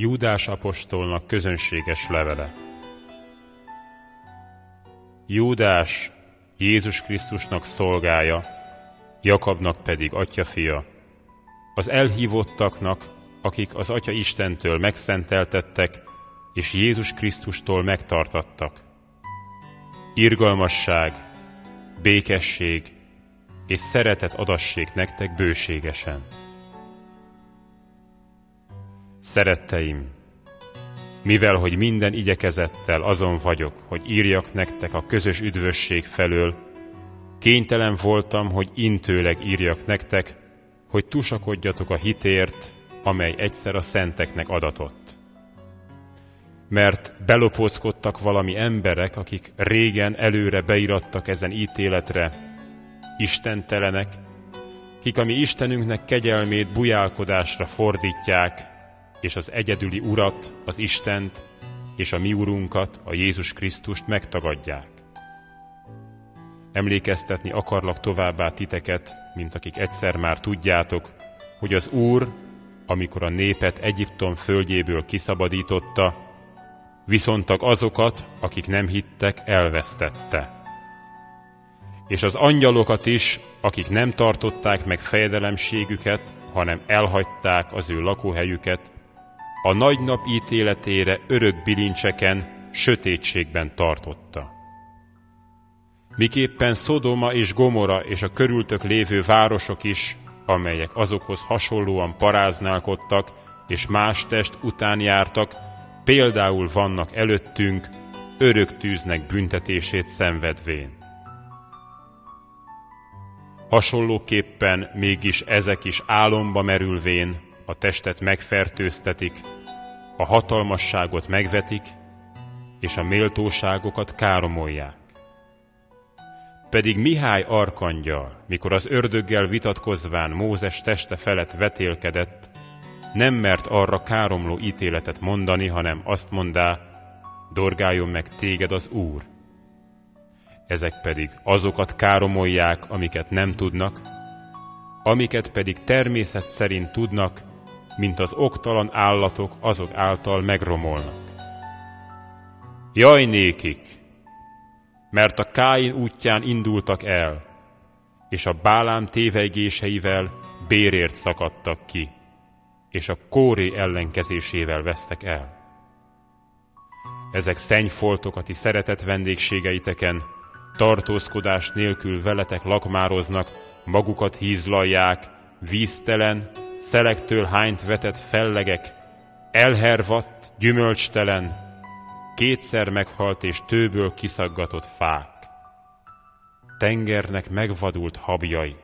Júdás apostolnak közönséges levele. Júdás Jézus Krisztusnak szolgája, Jakabnak pedig atyafia, az elhívottaknak, akik az Atya Istentől megszenteltettek, és Jézus Krisztustól megtartattak. Irgalmasság, békesség és szeretet adassék nektek bőségesen. Szeretteim, mivel hogy minden igyekezettel azon vagyok, hogy írjak nektek a közös üdvösség felől, kénytelen voltam, hogy intőleg írjak nektek, hogy tusakodjatok a hitért, amely egyszer a szenteknek adatott. Mert belopóckodtak valami emberek, akik régen előre beirattak ezen ítéletre, istentelenek, kik a mi Istenünknek kegyelmét bujálkodásra fordítják, és az egyedüli Urat, az Istent és a mi Urunkat, a Jézus Krisztust megtagadják. Emlékeztetni akarlak továbbá titeket, mint akik egyszer már tudjátok, hogy az Úr, amikor a népet Egyiptom földjéből kiszabadította, viszontak azokat, akik nem hittek, elvesztette. És az angyalokat is, akik nem tartották meg fejedelemségüket, hanem elhagyták az ő lakóhelyüket, a nagy nap ítéletére örök bilincseken, sötétségben tartotta. Miképpen Szodoma és Gomora és a körültök lévő városok is, amelyek azokhoz hasonlóan paráználkodtak és más test után jártak, például vannak előttünk, örök tűznek büntetését szenvedvén. Hasonlóképpen mégis ezek is álomba merülvén a testet megfertőztetik, a hatalmasságot megvetik, és a méltóságokat káromolják. Pedig Mihály arkangyal, mikor az ördöggel vitatkozván Mózes teste felett vetélkedett, nem mert arra káromló ítéletet mondani, hanem azt mondá, dorgáljon meg téged az Úr. Ezek pedig azokat káromolják, amiket nem tudnak, amiket pedig természet szerint tudnak, mint az oktalan állatok azok által megromolnak. Jaj nékik, mert a Káin útján indultak el, és a bálám tévejgéseivel bérért szakadtak ki, és a kóré ellenkezésével vesztek el. Ezek szennyfoltok a ti szeretett vendégségeiteken, tartózkodás nélkül veletek lakmároznak, magukat hízlalják, víztelen, szelektől hányt vetett fellegek, elhervadt, gyümölcstelen, kétszer meghalt és tőből kiszaggatott fák. Tengernek megvadult habjai,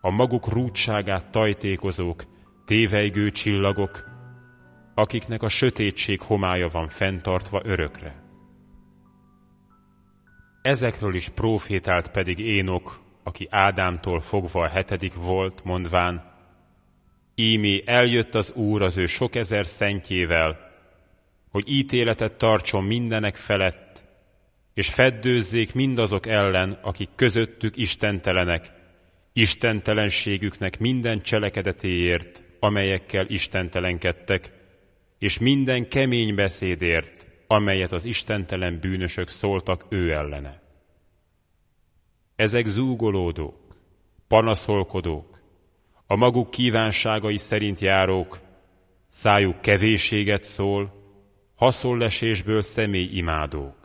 a maguk rútságát tajtékozók, tévejgő csillagok, akiknek a sötétség homája van fenntartva örökre. Ezekről is profétált pedig Énok, aki Ádámtól fogva a hetedik volt, mondván, Ímé eljött az Úr az ő sok ezer szentjével, hogy ítéletet tartson mindenek felett, és feddőzzék mindazok ellen, akik közöttük istentelenek, istentelenségüknek minden cselekedetéért, amelyekkel istentelenkedtek, és minden kemény beszédért, amelyet az istentelen bűnösök szóltak ő ellene. Ezek zúgolódók, panaszolkodók, a maguk kívánságai szerint járók, szájuk kevésséget szól, haszonlesésből személy imádók.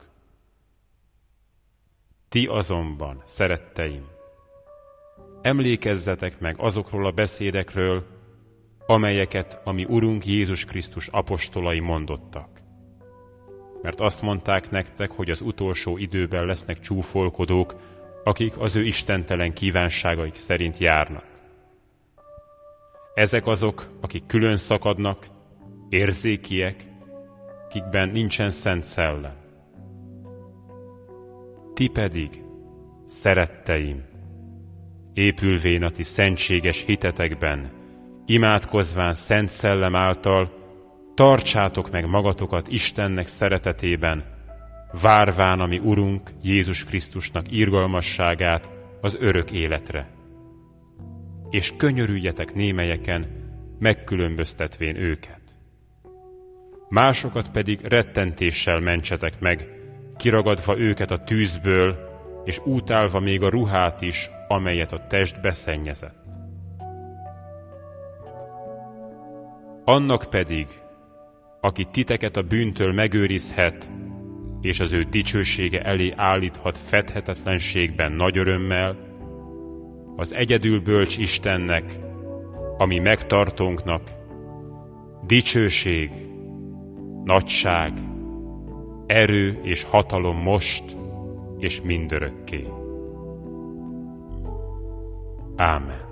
Ti azonban, szeretteim, emlékezzetek meg azokról a beszédekről, amelyeket a mi Urunk Jézus Krisztus apostolai mondottak. Mert azt mondták nektek, hogy az utolsó időben lesznek csúfolkodók, akik az ő istentelen kívánságaik szerint járnak. Ezek azok, akik külön szakadnak, érzékiek, kikben nincsen szent szellem. Ti pedig, szeretteim, épülvén a ti szentséges hitetekben, imádkozván szent szellem által, tartsátok meg magatokat Istennek szeretetében, várván a mi Urunk Jézus Krisztusnak irgalmasságát az örök életre és könyörüljetek némelyeken, megkülönböztetvén őket. másokat pedig rettentéssel mentsetek meg, kiragadva őket a tűzből, és útálva még a ruhát is, amelyet a test beszennyezett. Annak pedig, aki titeket a bűntől megőrizhet, és az ő dicsősége elé állíthat fedhetetlenségben nagy örömmel, az egyedül bölcs Istennek, ami megtartónknak, dicsőség, nagyság, erő és hatalom most és mindörökké. Ámen.